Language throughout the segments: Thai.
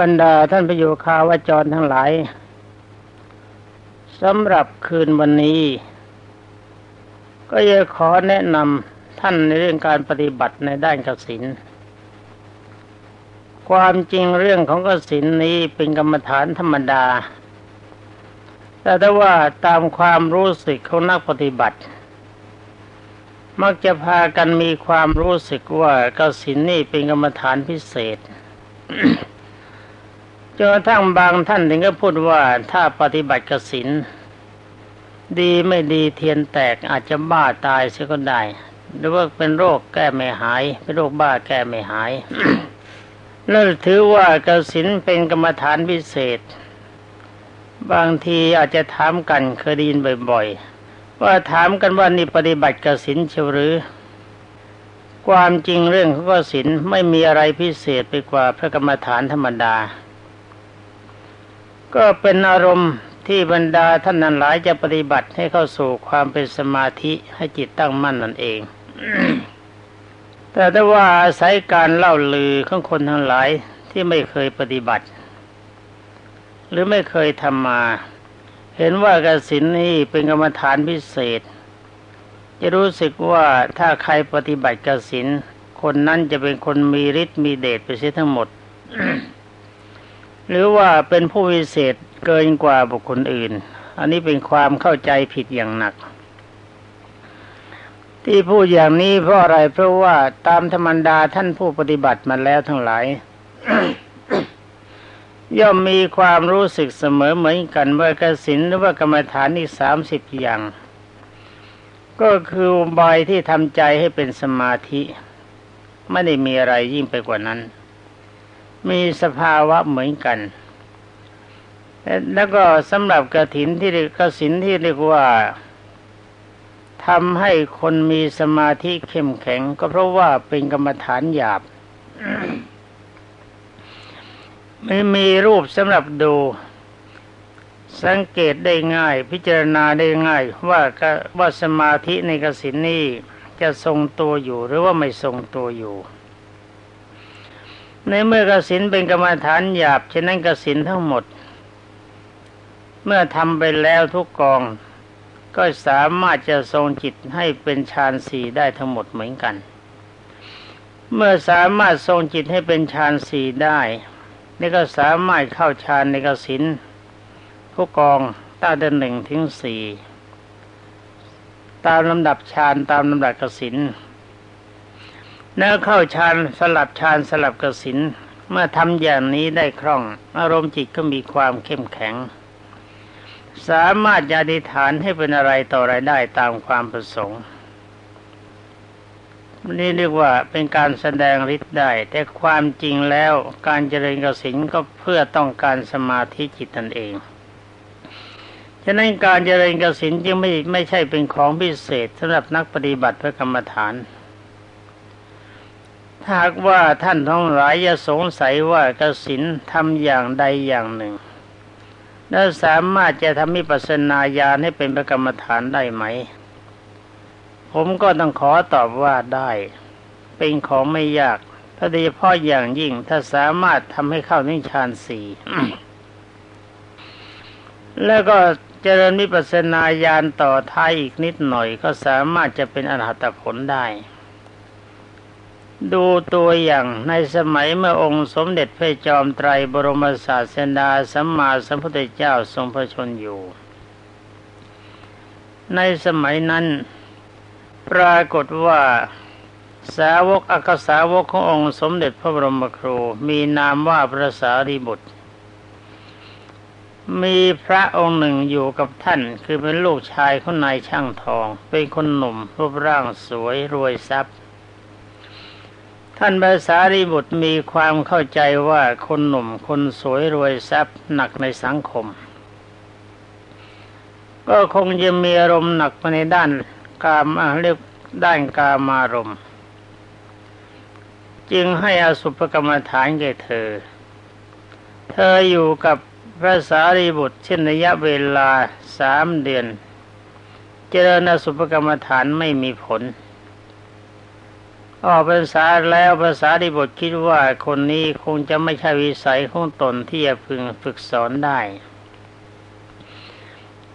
บรรดาท่านประโยคาวจรทั้งหลายสำหรับคืนวันนี้ ก็จะขอแนะนำท่านในเรื่องการปฏิบัติในด้านกสินความจริงเรื่องของกสินนี้เป็นกรรมฐานธรรมดา แต่ถ้าว่าตามความรู้สึกของนักปฏิบัติ มักจะพากันมีความรู้สึกว่ากสินนี่เป็นกรรมฐานพิเศษ จนกระทั่งบางท่านถึงก็พูดว่าถ้าปฏิบัติกสินดีไม่ดีเทียนแตกอาจจะบ้าตายเสียก็ได้ หรือว่าเป็นโรคแก้ไม่หาย เป็นโรคบ้าแก้ไม่หายนั่นถือว่ากสินเป็นกรรมฐานพิเศษ บางทีอาจจะถามกันเคยได้ยินบ่อยๆ ว่าถามกันว่านี่ปฏิบัติกสินเชียวหรือ ความจริงเรื่องของกสินไม่มีอะไรพิเศษไปกว่าพระกรรมฐานธรรมดา ก็เป็นอารมณ์ที่บรรดาท่านนั้นหลายจะปฏิบัติให้เข้าสู่ความเป็นสมาธิให้จิตตั้งมั่นนั่นเอง แต่ถ้าว่าอาศัยการเล่าลือของคนทั้งหลายที่ไม่เคยปฏิบัติ หรือไม่เคยทำมา เห็นว่ากสินนี้เป็นกรรมฐานพิเศษ จะรู้สึกว่าถ้าใครปฏิบัติกสินคนนั้นจะเป็นคนมีฤทธิ์มีเดชไปเสียทั้งหมด หรือว่าเป็นผู้วิเศษเกินกว่าบุคคลอื่น อันนี้เป็นความเข้าใจผิดอย่างหนัก ที่พูดอย่างนี้เพราะอะไรเพราะว่าตามธรรมดาท่านผู้ปฏิบัติมาแล้วทั้งหลาย ย่อมมีความรู้สึกเสมอเหมือนกันว่ากสินหรือว่ากรรมฐานอีกสามสิบอย่าง ก็คือใบที่ทำใจให้เป็นสมาธิ ไม่ได้มีอะไรยิ่งไปกว่านั้น มีสภาวะเหมือนกันแล้วก็สำหรับกระถินที่กระสินที่เรียกว่าทำให้คนมีสมาธิเข้มแข็ง ก็เพราะว่าเป็นกรรมฐานหยาบไม่มีรูปสำหรับดู สังเกตได้ง่าย พิจารณาได้ง่าย ว่าว่าสมาธิในกสินนี้จะทรงตัวอยู่หรือว่าไม่ทรงตัวอยู่ ในเมื่อกสินเป็นกรรมฐานหยาบฉะนั้นกสินทั้งหมด เมื่อทำไปแล้วทุกกอง ก็สามารถจะทรงจิตให้เป็นฌานสี่ได้ทั้งหมดเหมือนกัน เมื่อสามารถทรงจิตให้เป็นฌานสี่ได้นี่ก็สามารถเข้าฌานในกสินผู้กองตั้งแต่หนึ่งถึงสี่ตามลำดับฌานตามลำดับกสิน แล้วเข้าฌานสลับฌานสลับกสินเมื่อทำอย่างนี้ได้คล่อง อารมณ์จิตก็มีความเข้มแข็ง สามารถจะอธิฐานให้เป็นอะไรต่ออะไรได้ตามความประสงค์นี่เรียกว่าเป็นการแสดงฤทธิ์ได้ แต่ความจริงแล้วการเจริญกสินก็เพื่อต้องการสมาธิจิตตนเองฉะนั้นการเจริญกสินจึงไม่ไม่ใช่เป็นของพิเศษสำหรับนักปฏิบัติพระกรรมฐาน ถ้าหากว่าท่านทั้งหลายจะสงสัยว่ากสินทำอย่างใดอย่างหนึ่ง แล้วสามารถจะทำมิปัสนาญาณให้เป็นประกรรมฐานได้ไหม ผมก็ต้องขอตอบว่าได้ เป็นของไม่ยากถ้าโดยเฉพาะอย่างยิ่งถ้าสามารถทำให้เข้านิฌานสี่แล้วก็เจริญมิปัสนาญาณต่อท้ายอีกนิดหน่อย ก็สามารถจะเป็นอรหัตผลได้ ดูตัวอย่างในสมัยเมื่อองค์สมเด็จพระจอมไตรบรมศาสดาสัมมาสัมพุทธเจ้าทรงพระชนอยู่ ในสมัยนั้น ปรากฏว่าสาวกอักษาวกขององค์สมเด็จพระบรมครู มีนามว่าพระสารีบุตร มีพระองค์หนึ่งอยู่กับท่าน คือเป็นลูกชายของนายช่างทอง เป็นคนหนุ่มรูปร่างสวยรวยทรัพย์ ท่านภาษารีบุตรมีความเข้าใจว่าคนหนุ่มคนสวยรวยทรัพย์หนักในสังคม ก็คงจะมีอารมณ์หนักไปในด้านกามเรียกด้านกามารมณ์ จึงให้อสุภกรรมฐานแก่เธอ เธออยู่กับพระสารีบุตรเช่นระยะเวลาสามเดือน เจริญอสุภกรรมฐานไม่มีผล ออกภาษาแล้วภาษาดิบทคิดว่าคนนี้คงจะไม่ใช่วิสัยของตนที่จะพึงฝึกสอนได้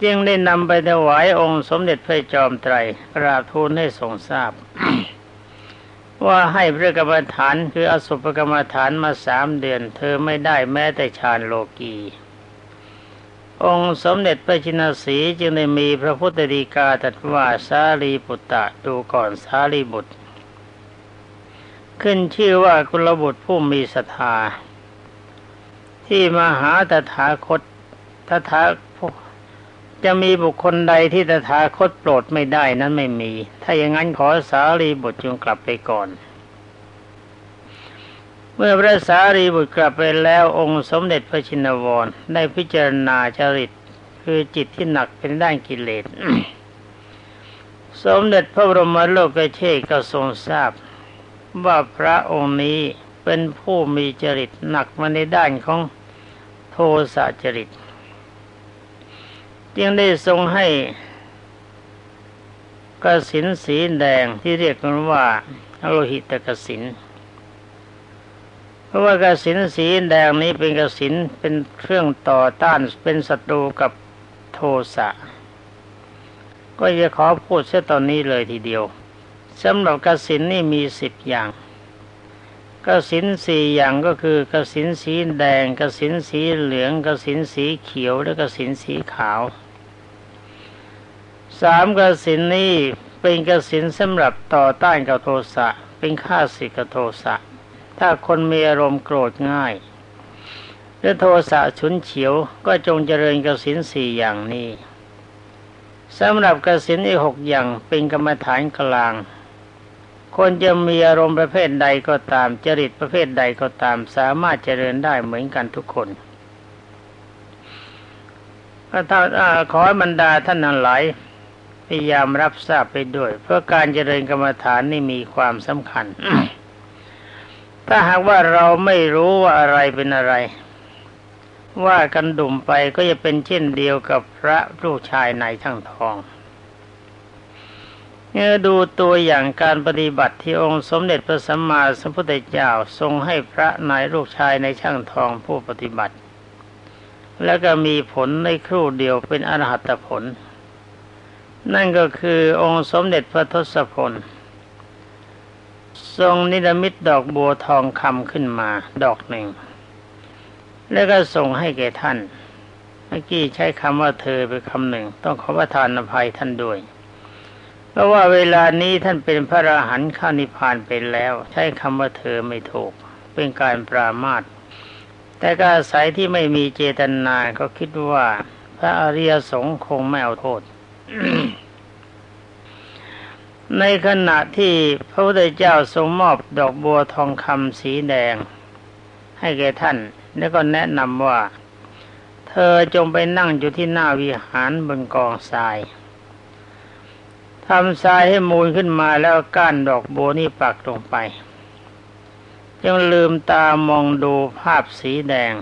จึงได้นำไปถวายองค์สมเด็จพระจอมไตรกราบทูลให้ทรงทราบ ว่าให้พระกรรมฐานคืออสุภกรรมฐานมาสามเดือน เธอไม่ได้แม้แต่ฌานโลกีองค์สมเด็จพระชินสีจึงได้มีพระพุทธดีกาตรัสว่าสารีปุตตะดูก่อนสารีบุตร ขึ้นชื่อว่ากุลบุตรผู้มีศรัทธา ที่มาหาตถาคตตถาจะมีบุคคลใดที่ตถาคตโปรดไม่ได้นั้นไม่มี ถ้าอย่างนั้นขอสารีบุตรจงกลับไปก่อน เมื่อพระสารีบุตรกลับไปแล้วองค์สมเด็จพระชินวรได้พิจารณาจริตคือจิตที่หนักเป็นด้านกิเลส สมเด็จพระบรมโลกเชษก็ทรงทราบ ว่าพระองค์นี้เป็นผู้มีจริตหนักมาในด้านของโทสะจริต จึงได้ทรงให้กสินสีแดงที่เรียกกันว่าโลหิตกสินเพราะว่ากสินสีแดงนี้เป็นกสินเป็นเครื่องต่อต้านเป็นศัตรูกับโทสะ ก็จะขอพูดเสียตอนนี้เลยทีเดียว สำหรับกสินนี่มีสิบอย่างกสินสี่อย่างก็คือกสินสีแดงกสินสีเหลืองกสินสีเขียวและกสินสีขาวสามกสินนี้เป็นกสินสำหรับต่อต้านกับโทสะเป็นข้าศึกกับโทสะถ้าคนมีอารมณ์โกรธง่ายหรือโทสะฉุนเฉียวก็จงเจริญกสินสี่อย่างนี้สำหรับกสินอีกหกอย่างเป็นกรรมฐานกลาง คนจะมีอารมณ์ประเภทใดก็ตาม จริตประเภทใดก็ตาม สามารถเจริญได้เหมือนกันทุกคนก็ถ้าขอให้บรรดาท่านนั้นหลายพยายามรับทราบไปด้วย เพื่อการเจริญกรรมฐานนี่มีความสำคัญ ถ้าหากว่าเราไม่รู้ว่าอะไรเป็นอะไร ว่ากันดุ่มไปก็จะเป็นเช่นเดียวกับพระลูกชายในทั้งทอง เมื่อดูตัวอย่างการปฏิบัติที่องค์สมเด็จพระสัมมาสัมพุทธเจ้าทรงให้พระนายลูกชายในช่างทองผู้ปฏิบัติ แล้วก็มีผลในครู่เดียวเป็นอรหัตผล นั่นก็คือองค์สมเด็จพระทศพล ทรงนิรมิตดอกบัวทองคำขึ้นมาดอกหนึ่ง แล้วก็ส่งให้แก่ท่านเมื่อกี้ใช้คำว่าเธอเป็นคำหนึ่ง ต้องขอประทานอภัยท่านด้วย ราะว่าเวลานี้ท่านเป็นพระอราหันต์ข้านิพพานไปแล้ว ใช้คำว่าเธอไม่ถูก เป็นการปรามาทแต่ก็อาศัยที่ไม่มีเจตนาก็คิดว่า พระอริยสงฆ์คงไม่เอาโทษ ในขณะที่พระพุทธเจ้าทรงมอบดอกบัวทองคำสีแดง ให้แก่ท่าน แล้วก็แนะนำว่า เธอจงไปนั่งอยู่ที่หน้าวิหารบนกองทราย ทำทรายให้มูลขึ้นมาแล้วก้านดอกโบนี่ปักลงไปยังลืมตามองดูภาพสีแดง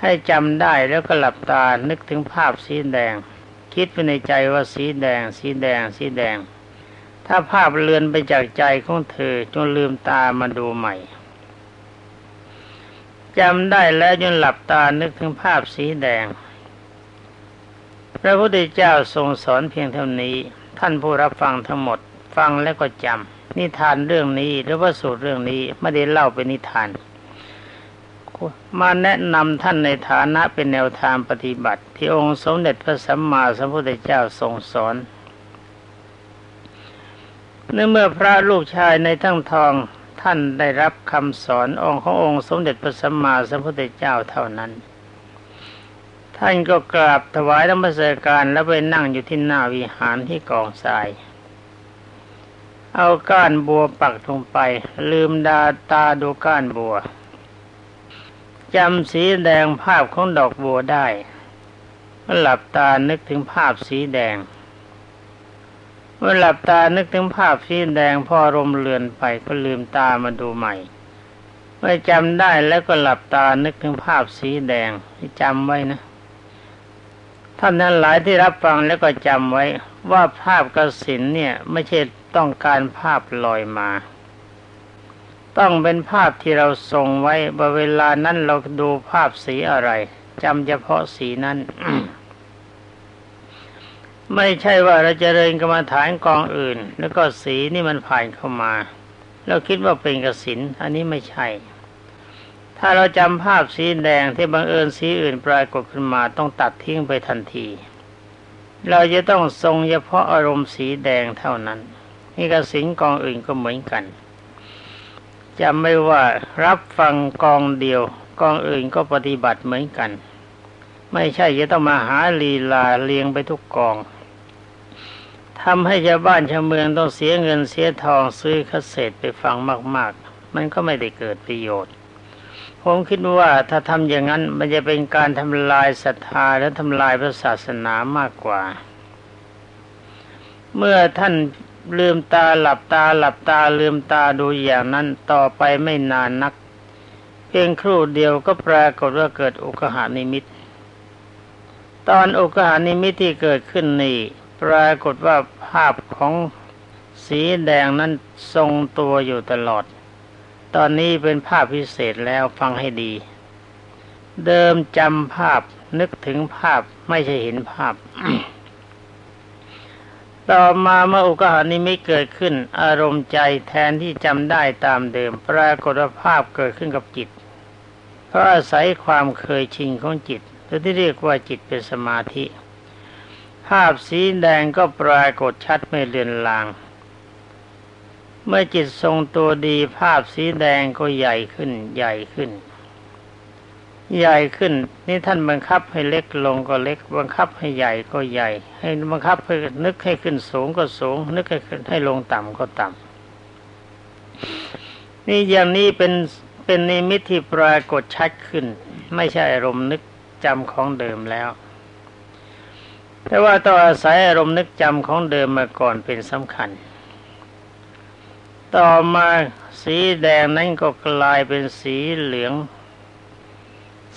ให้จำได้แล้วก็หลับตานึกถึงภาพสีแดง คิดไปในใจว่าสีแดง สีแดง สีแดง ถ้าภาพเลือนไปจากใจของเธอจนลืมตามาดูใหม่จำได้แล้วจนหลับตานึกถึงภาพสีแดง พระพุทธเจ้าทรงสอนเพียงเท่านี้ ท่านผู้รับฟังทั้งหมด ฟังแล้วก็จำนิทานเรื่องนี้หรือว่าสูตรเรื่องนี้ไม่ได้เล่าเป็นนิทาน มาแนะนำท่านในฐานะเป็นแนวทางปฏิบัติ ที่องค์สมเด็จพระสัมมาสัมพุทธเจ้าทรงสอนเนื่อเมื่อพระลูกชายในทั้งทองท่านได้รับคำสอนองค์ขององค์สมเด็จพระสัมมาสัมพุทธเจ้าเท่านั้น ท่านก็กราบถวายธรรมสการแล้วไปนั่งอยู่ที่หน้าวิหารที่กองทราย เอาก้านบัวปักลงไป ลืมดาตาดูก้านบัวจำสีแดงภาพของดอกบัวได้เมื่อหลับตานึกถึงภาพสีแดงเมื่อหลับตานึกถึงภาพสีแดงพอรมเลือนไปก็ลืมตามาดูใหม่ เมื่อจำได้แล้วก็หลับตานึกถึงภาพสีแดงจำไว้นะ ท่านนั้นหลายที่รับฟังแล้วก็จำไว้ว่าภาพกสินเนี่ยไม่ใช่ต้องการภาพลอยมา ต้องเป็นภาพที่เราทรงไว้เวลานั้นเราดูภาพสีอะไรจำเฉพาะสีนั้นไม่ใช่ว่าเราจะเริญกรรมฐานกองอื่น แล้วก็สีนี่มันผ่านเข้ามา เราคิดว่าเป็นกสินอันนี้ไม่ใช่ ถ้าเราจำภาพสีแดงที่บังเอิญสีอื่นปรากฏขึ้นมาต้องตัดทิ้งไปทันที เราจะต้องทรงเฉพาะอารมณ์สีแดงเท่านั้นนี่กสินกองอื่นก็เหมือนกันจำไม่ว่ารับฟังกองเดียว กองอื่นก็ปฏิบัติเหมือนกัน ไม่ใช่จะต้องมาหาลีลาเลียงไปทุกกองทำให้ชาวบ้านชาวเมืองต้องเสียเงินเสียทองซื้อคาสเซ็ตไปฟังมาก ๆ มันก็ไม่ได้เกิดประโยชน์ ผมคิดว่าถ้าทำอย่างนั้นมันจะเป็นการทำลายศรัทธาและทำลายพระศาสนามากกว่า เมื่อท่านลืมตาหลับตาหลับตาลืมตาดูอย่างนั้นต่อไปไม่นานนัก เพียงครู่เดียวก็ปรากฏว่าเกิดอุกหานิมิต ตอนอุกหานิมิตที่เกิดขึ้นนี่ ปรากฏว่าภาพของสีแดงนั้นทรงตัวอยู่ตลอด ตอนนี้เป็นภาพพิเศษแล้วฟังให้ดี เดิมจำภาพนึกถึงภาพไม่ใช่เห็นภาพ ต่อมาเมื่ออุกหานิมิตเกิดขึ้น อารมณ์ใจแทนที่จำได้ตามเดิม ปรากฏว่าภาพเกิดขึ้นกับจิต เพราะอาศัยความเคยชินของจิตหรือที่เรียกว่าจิตเป็นสมาธิ ภาพสีแดงก็ปรากฏชัดไม่เลือนลาง เมื่อจิตทรงตัวดีภาพสีแดงก็ใหญ่ขึ้น ใหญ่ขึ้น ใหญ่ขึ้น นี่ท่านบังคับให้เล็กลงก็เล็ก บังคับให้ใหญ่ก็ใหญ่ ให้บังคับให้นึกให้ขึ้นสูงก็สูง นึกให้ให้ลงต่ำก็ต่ำนี่อย่างนี้เป็นเป็นนิมิตที่ปรากฏชัดขึ้น ไม่ใช่อารมณ์นึกจำของเดิมแล้ว แต่ว่าต้องอาศัยอารมณ์นึกจำของเดิมมาก่อนเป็นสำคัญ ต่อมาสีแดงนั้นก็กลายเป็นสีเหลือง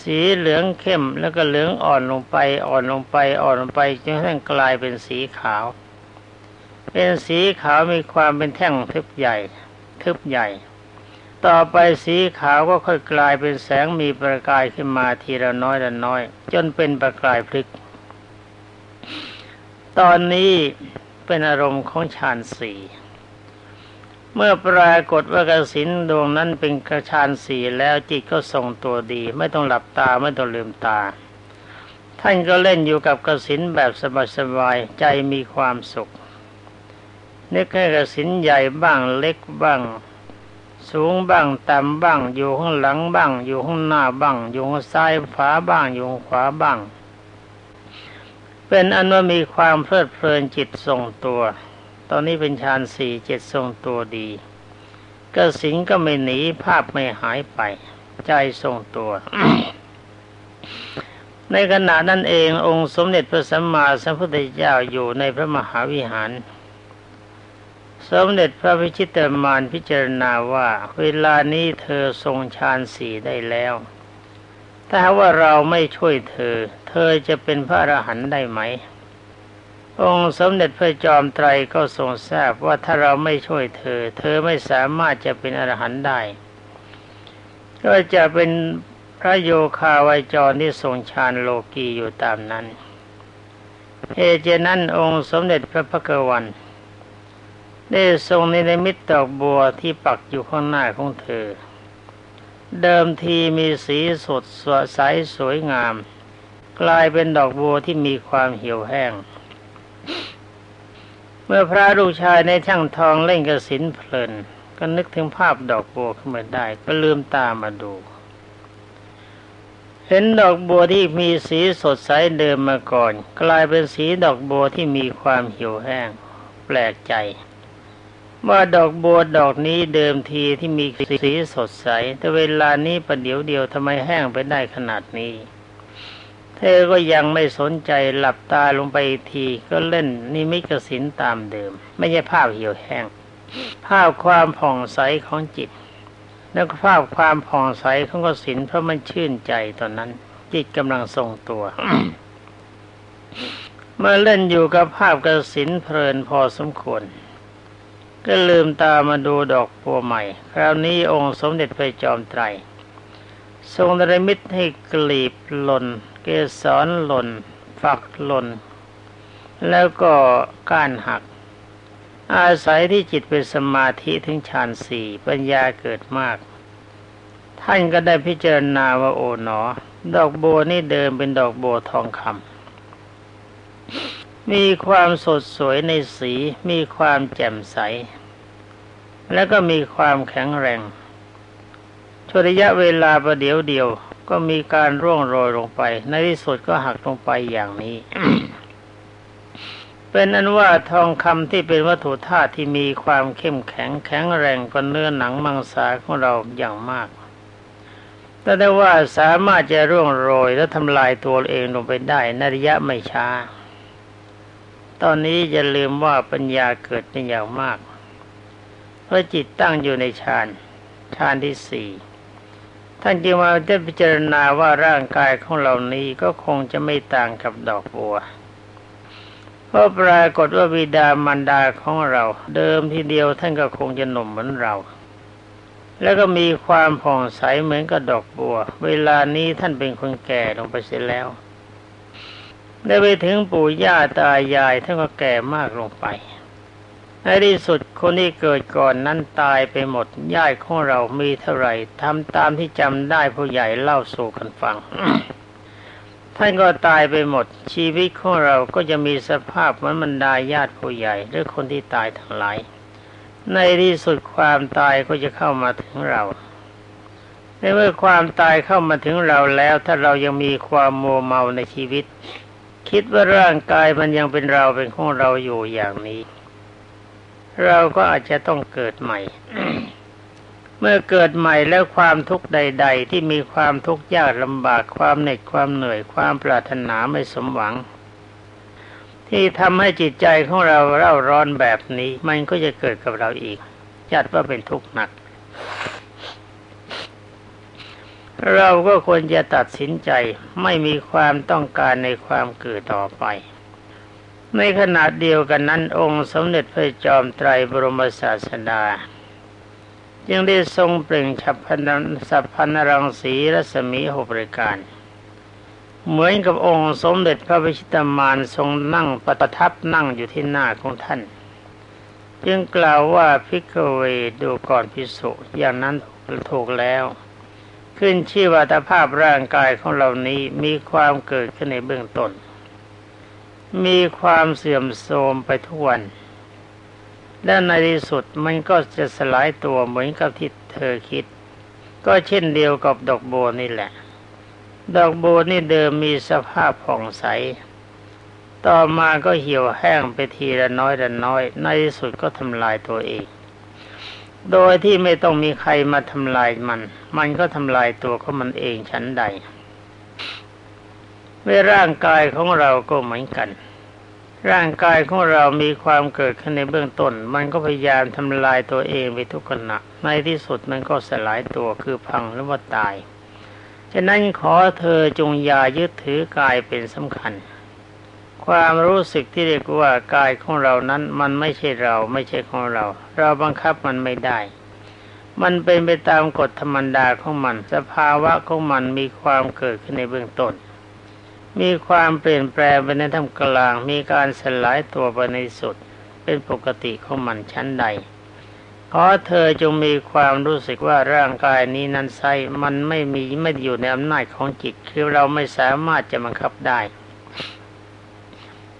สีเหลืองเข้มแล้วก็เหลืองอ่อนลงไปอ่อนลงไปอ่อนลงไปจนกระทั่งกลายเป็นสีขาว เป็นสีขาวมีความเป็นแท่งทึบใหญ่ ทึบใหญ่ ต่อไปสีขาวก็ค่อยกลายเป็นแสงมีประกายขึ้นมาทีละน้อยละน้อย จนเป็นประกายพลิก ตอนนี้เป็นอารมณ์ของฌานสี่ เมื่อปรากฏว่ากสินดวงนั้นเป็นกระชานสีแล้วจิตก็ทรงตัวดี ไม่ต้องหลับตาไม่ต้องลืมตา ท่านก็เล่นอยู่กับกสินแบบสบายๆใจมีความสุขนึกให้กสินใหญ่บ้างเล็กบ้าง สูงบ้างต่ำบ้าง อยู่ข้างหลังบ้าง อยู่ข้างหน้าบ้าง อยู่ข้างซ้ายขวาบ้างอยู่ข้างขวาบ้าง เป็นอันว่ามีความเพลิดเพลินจิตทรงตัว ตอนนี้เป็นฌานสี่เจิตทรงตัวดีกสิงก็ไม่หนีภาพไม่หายไป ใจทรงตัว ในขณะนั้นเององค์สมเด็จพระสัมมาสัมพุทธเจ้าอยู่ในพระมหาวิหาร สมเด็จพระพิชิตมานพิจารณาว่า เวลานี้เธอทรงฌานสี่ได้แล้ว ถ้าว่าเราไม่ช่วยเธอ เธอจะเป็นพระอรหันต์ได้ไหม องค์สมเด็จพระจอมไตรก็ทรงทราบว่าถ้าเราไม่ช่วยเธอ เธอไม่สามารถจะเป็นอรหันต์ได้ ก็จะเป็นพระโยคาวายจรที่ทรงฌานโลกีอยู่ตามนั้นเหตุฉะนั้นองค์สมเด็จพระพักวัน ได้ทรงในมิตรดอกบัวที่ปักอยู่ข้างหน้าของเธอ เดิมทีมีสีสดสดใสสวยงาม กลายเป็นดอกบัวที่มีความเหี่ยวแห้ง เมื่อพระลูกชายในช่างทองเล่นกระสินเพลิน ก็นึกถึงภาพดอกบัวขึ้นมาได้ ก็ลืมตามาดู เห็นดอกบัวที่มีสีสดใสเดิมมาก่อน กลายเป็นสีดอกบัวที่มีความเหี่ยวแห้ง แปลกใจว่าดอกบัวดอกนี้เดิมทีที่มีสีสดใส แต่เวลานี้ประเดี๋ยวเดียวทำไมแห้งไปได้ขนาดนี้ เธอก็ยังไม่สนใจหลับตาลงไปทีก็เล่นนิมิตกสินตามเดิม ไม่ใช่ภาพเหี่ยวแห้ง ภาพความผ่องใสของจิต แล้วก็ภาพความผ่องใสของกสินเพราะมันชื่นใจตอนนั้น จิตกำลังทรงตัว เมื่อเล่นอยู่กับภาพกสินเพลินพอสมควร ก็ลืมตามาดูดอกบัวใหม่ คราวนี้องค์สมเด็จพระจอมไตรทรงดรมิตให้กลีบหล่น เกสรหล่น ฝักหล่น แล้วก็ก้านหัก อาศัยที่จิตเป็นสมาธิถึงฌานสี่ปัญญาเกิดมาก ท่านก็ได้พิจารณาว่าโอ๋หนอ ดอกโบนี่เดิมเป็นดอกโบทองคำมีความสดสวยในสีมีความแจ่มใส แล้วก็มีความแข็งแรงช่วระยะเวลาประเดี๋ยวเดียว ก็มีการร่วงโรยลงไป ในที่สุดก็หักลงไปอย่างนี้ เป็นอันว่าทองคำที่เป็นวัตถุธาตุที่มีความเข้มแข็งแข็งแรงกว่าเนื้อหนังมังสาของเราอย่างมาก แต่ได้ว่าสามารถจะร่วงโรยและทำลายตัวเองลงไปได้ในระยะไม่ช้า ตอนนี้จะลืมว่าปัญญาเกิดเป็นอย่างมาก เพราะจิตตั้งอยู่ในฌานฌานที่สี่ ท่านจึงมาได้พิจารณาว่าร่างกายของเรานี้ก็คงจะไม่ต่างกับดอกบัวเพราะปรากฏว่าบิดามารดาของเรา เดิมทีเดียวท่านก็คงจะหนุ่มเหมือนเรา แล้วก็มีความผ่องใสเหมือนกับดอกบัว เวลานี้ท่านเป็นคนแก่ลงไปเสียแล้ว ได้ไปถึงปู่ย่าตายายท่านก็แก่มากลงไป ในที่สุดคนที่เกิดก่อนนั้นตายไปหมดญาติของเรามีเท่าไหร่ทำตามที่จำได้ผู้ใหญ่เล่าสู่กันฟังท่านก็ตายไปหมด ชีวิตของเราก็จะมีสภาพเหมือนบรรดาญาติผู้ใหญ่หรือคนที่ตายทั้งหลาย ในที่สุดความตายก็จะเข้ามาถึงเราในเมื่อความตายเข้ามาถึงเราแล้ว ถ้าเรายังมีความโมเมาในชีวิต คิดว่าร่างกายมันยังเป็นเราเป็นของเราอยู่อย่างนี้ เราก็อาจจะต้องเกิดใหม่ เมื่อเกิดใหม่แล้วความทุกข์ใด ๆ ที่มีความทุกข์ยากลำบากความเหน็ดความเหนื่อยความปรารถนาไม่สมหวัง ที่ทำให้จิตใจของเราเร่าร้อนแบบนี้ มันก็จะเกิดกับเราอีกจัดว่าเป็นทุกข์หนัก เราก็ควรจะตัดสินใจไม่มีความต้องการในความเกิดต่อไป ในขณะเดียวกันนั้นองค์สมเด็จพระจอมไตรบรมศาสดายังได้ทรงเปล่งฉับพันสัพพันรังสีรัศมีหกประการ เหมือนกับองค์สมเด็จพระวิชิตามานทรงนั่งประทับนั่งอยู่ที่หน้าของท่าน จึงกล่าวว่าพิกเวดูก่อนพิสุอย่างนั้นถูกแล้ว ขึ้นชื่อวัตภาพร่างกายของเรานี้มีความเกิดขึ้นในเบื้องต้น มีความเสื่อมโทรมไปทุกวัน และในที่สุดมันก็จะสลายตัวเหมือนกับที่เธอคิด ก็เช่นเดียวกับดอกโบนี่แหละ ดอกโบนี่เดิมมีสภาพผ่องใส ต่อมาก็เหี่ยวแห้งไปทีละน้อยละน้อย ในที่สุดก็ทำลายตัวเอง โดยที่ไม่ต้องมีใครมาทำลายมัน มันก็ทำลายตัวของมันเองชั้นใด เมื่อร่างกายของเราก็เหมือนกัน ร่างกายของเรามีความเกิดขึ้นในเบื้องต้น มันก็พยายามทำลายตัวเองไปทุกขณะ ในที่สุดมันก็สลายตัวคือพังหรือว่าตาย ฉะนั้นขอเธอจงอย่ายึดถือกายเป็นสำคัญ ความรู้สึกที่เรียกว่ากายของเรานั้นมันไม่ใช่เราไม่ใช่ของเรา เราบังคับมันไม่ได้มันเป็นไปตามกฎธรรมดาของมัน สภาวะของมันมีความเกิดขึ้นในเบื้องต้น มีความเปลี่ยนแปลงไปในท่ามกลาง มีการสลายตัวไปในสุด เป็นปกติของมันชั้นใดขอเธอจงมีความรู้สึกว่าร่างกายนี้นั้นไซมันไม่มีไม่อยู่ในอำนาจของจิต คือเราไม่สามารถจะบังคับได้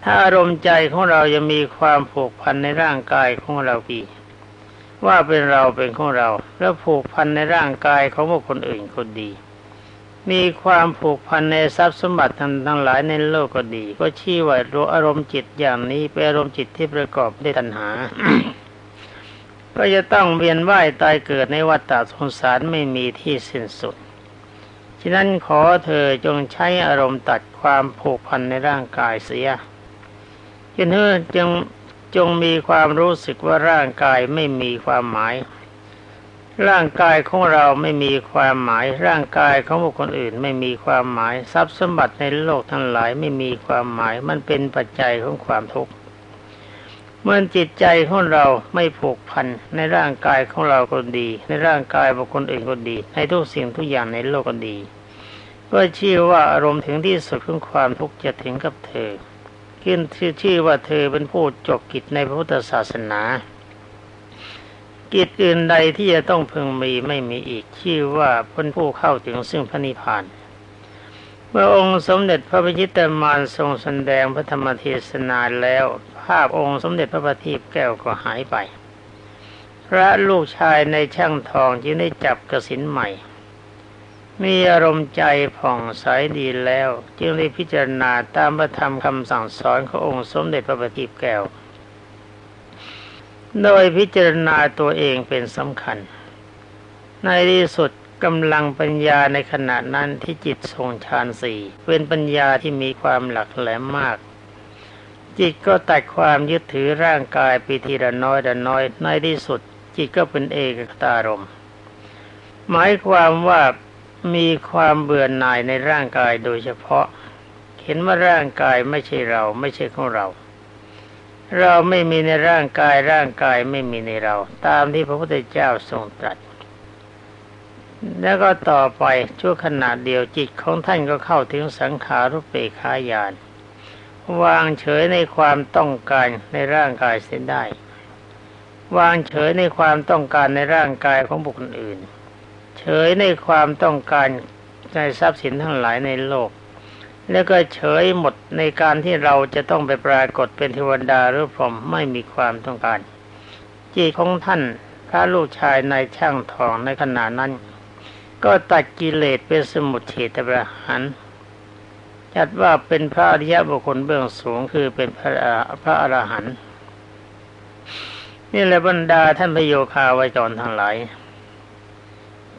ถ้าอารมณ์ใจของเรายังมีความผูกพันในร่างกายของเราอีกว่าเป็นเราเป็นของเรา แล้วผูกพันในร่างกายของบุคคลอื่นคนดี มีความผูกพันในทรัพย์สมบัติทั้งทั้งหลายในโลกก็ดี ก็ชี้ว่ารู้อารมณ์จิตอย่างนี้เป็นอารมณ์จิตที่ประกอบด้วยตัณหา ก็จะต้องเวียนว่ายตายเกิดในวัฏฏะสงสารไม่มีที่สิ้นสุด ฉะนั้นขอเธอจงใช้อารมณ์ตัดความผูกพันในร่างกายเสียจนเธอจงจงมีความรู้สึกว่าร่างกายไม่มีความหมาย ร่างกายของเราไม่มีความหมาย ร่างกายของบุคคลอื่นไม่มีความหมาย ทรัพย์สมบัติในโลกทั้งหลายไม่มีความหมาย มันเป็นปัจจัยของความทุกข์เมื่อจิตใจของเราไม่ผูกพันในร่างกายของเราก็ดี ในร่างกายบุคคลอื่นก็ดี ในทุกสิ่งทุกอย่างในโลกก็ดี ก็ชื่อว่าอารมณ์ถึงที่สุดของความทุกข์จะถึงกับเธอขึ้นชื่อว่าเธอเป็นผู้จบกิจในพระพุทธศาสนา กิจอื่นใดที่จะต้องพึงมีไม่มีอีกชื่อว่าเป็นผู้เข้าถึงซึ่งพระนิพพานเมื่อองค์สมเด็จพระพิชิตมารทรงแสดงพระธรรมเทศนาแล้ว ภาพองค์สมเด็จพระบัณฑิตแก้วก็หายไป พระลูกชายในช่างทองจึงได้จับกระสินใหม่ มีอารมณ์ใจผ่องใสดีแล้ว จึงได้พิจารณาตามพระธรรมคำสั่งสอนขององค์สมเด็จพระบัณฑิตแก้ว โดยพิจารณาตัวเองเป็นสำคัญ ในที่สุดกำลังปัญญาในขณะนั้นที่จิตทรงฌานสี่เป็นปัญญาที่มีความหลักแหลมมาก จิตก็ตัดความยึดถือร่างกายไปทีละน้อยละน้อย ในที่สุด จิตก็เป็นเอกตารมหมายความว่ามีความเบื่อหน่ายในร่างกายโดยเฉพาะ เห็นว่าร่างกายไม่ใช่เราไม่ใช่ของเรา เราไม่มีในร่างกายร่างกายไม่มีในเรา ตามที่พระพุทธเจ้าทรงตรัส แล้วก็ต่อไปชั่วขณะเดียวจิตของท่านก็เข้าถึงสังขารุปเปขายาน วางเฉยในความต้องการในร่างกายเสียได้ วางเฉยในความต้องการในร่างกายของบุคคลอื่น เฉยในความต้องการในทรัพย์สินทั้งหลายในโลก แล้วก็เฉยหมดในการที่เราจะต้องไปปรากฏเป็นเทวดาหรือพรหมไม่มีความต้องการจิตของท่านพระลูกชายในช่างทองในขณะนั้น ก็ตัดกิเลสเป็นสมุทเฉตประหารจัดว่าเป็นพระอริยบุคคลเบื้องสูงคือเป็นพระพระอรหันต์นี่แหละบรรดาท่านพโยคาวจรทั้งหลาย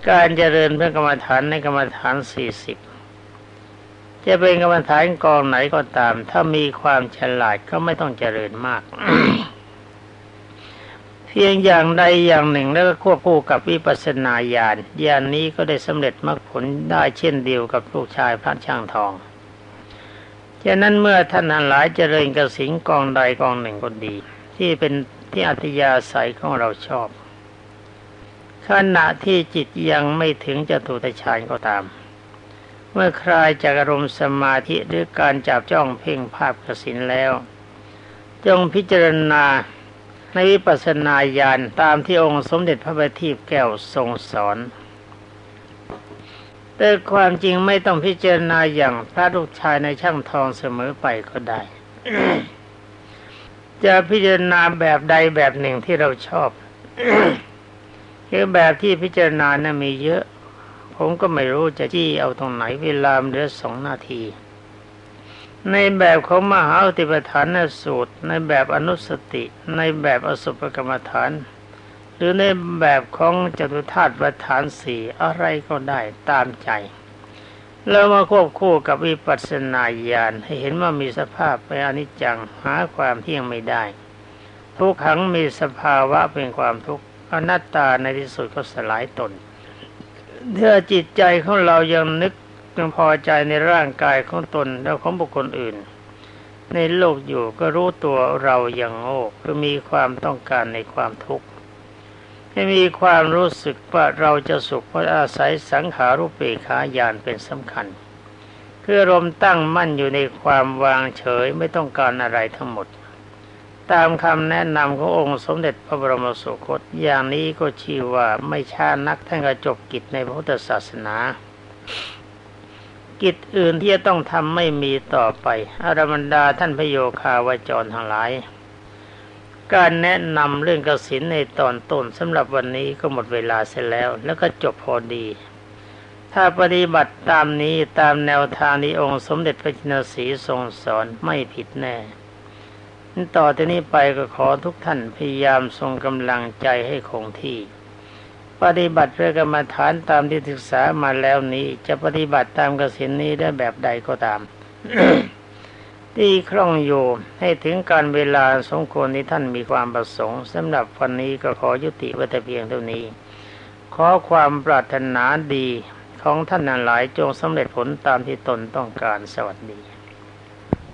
การเจริญเพื่อกรรมฐานในกรรมฐานสี่สิบ จะเป็นกรรมฐานกองไหนก็ตาม ถ้ามีความฉลาดก็ไม่ต้องเจริญมาก เพียงอย่างใดอย่างหนึ่งแล้วก็ควบคู่กับวิปัสสนาญาณญาณนนี้ก็ได้สำเร็จมรรคผลได้เช่นเดียวกับลูกชายพระช่างทองฉะนั้นเมื่อท่านทั้งหลายเจริญกสิงกองใดกองหนึ่งก็ดี ที่เป็นที่อัธยาศัยของเราชอบขณะที่จิตยังไม่ถึงจตุตฌานก็ตาม เมื่อคลายจากอารมณ์สมาธิหรือการจับจ้องเพ่งภาพกสินแล้ว จงพิจารณาในวิปัสสนาญาณตามที่องค์สมเด็จพระบัณฑิตแก้วทรงสอน แต่ความจริงไม่ต้องพิจารณาอย่างพระลูกชายในช่างทองเสมอไปก็ได้ จะพิจารณาแบบใดแบบหนึ่งที่เราชอบ คือแบบที่พิจารณานะ่ะมีเยอะ ผมก็ไม่รู้จะจี้เอาตรงไหนเวลาเหลือสองนาที ในแบบของมหาอุติปฐานสูตร ในแบบอนุสติ ในแบบอสุภกรรมฐาน หรือในแบบของจตุธาตุประฐานสี่อะไรก็ได้ตามใจแล้วมาควบคู่กับวิปัสสนาญาณให้เห็นว่ามีสภาพเป็นอนิจจังหาความเที่ยงไม่ได้ ทุกขังมีสภาวะเป็นความทุกข์อนัตตาในที่สุดก็สลายตน เมื่อจิตใจของเรายังนึกยังพอใจในร่างกายของตนแล้วของบุคคลอื่น ในโลกอยู่ก็รู้ตัวเราอย่างโง่คือมีความต้องการในความทุกข์ให้มีความรู้สึกว่าเราจะสุขเพราะอาศัยสังขารุปเปขายานเป็นสำคัญเพื่อรมตั้งมั่นอยู่ในความวางเฉยไม่ต้องการอะไรทั้งหมด ตามคำแนะนำขององค์สมเด็จพระบรมสุคตอย่างนี้ก็ชื่อว่าไม่ช้านักท่านก็จบกิจในพุทธศาสนา กิจอื่นที่จะต้องทำไม่มีต่อไปอารมันดาท่านพโยคาวจรทั้งหลาย การแนะนำเรื่องกสินในตอนต้นสำหรับวันนี้ก็หมดเวลาเสร็จแล้ว แล้วก็จบพอดีถ้าปฏิบัติตามนี้ตามแนวทางที่องค์สมเด็จพระจินสีทรงสอนไม่ผิดแน่ ต่อจากนี้ไปก็ขอทุกท่านพยายามทรงกำลังใจให้คงที่ ปฏิบัติเพื่อกรรมฐานตามที่ศึกษามาแล้วนี้ จะปฏิบัติตามกสินนี้ได้แบบใดก็ตามที่คล่องอยู่ให้ถึงการเวลาสมควรที่ท่านมีความประสงค์สำหรับวันนี้ก็ขอยุติไว้แต่เพียงเท่านี้ ขอความปรารถนาดีของท่านนั้นหลายจงสำเร็จผลตามที่ตนต้องการสวัสดี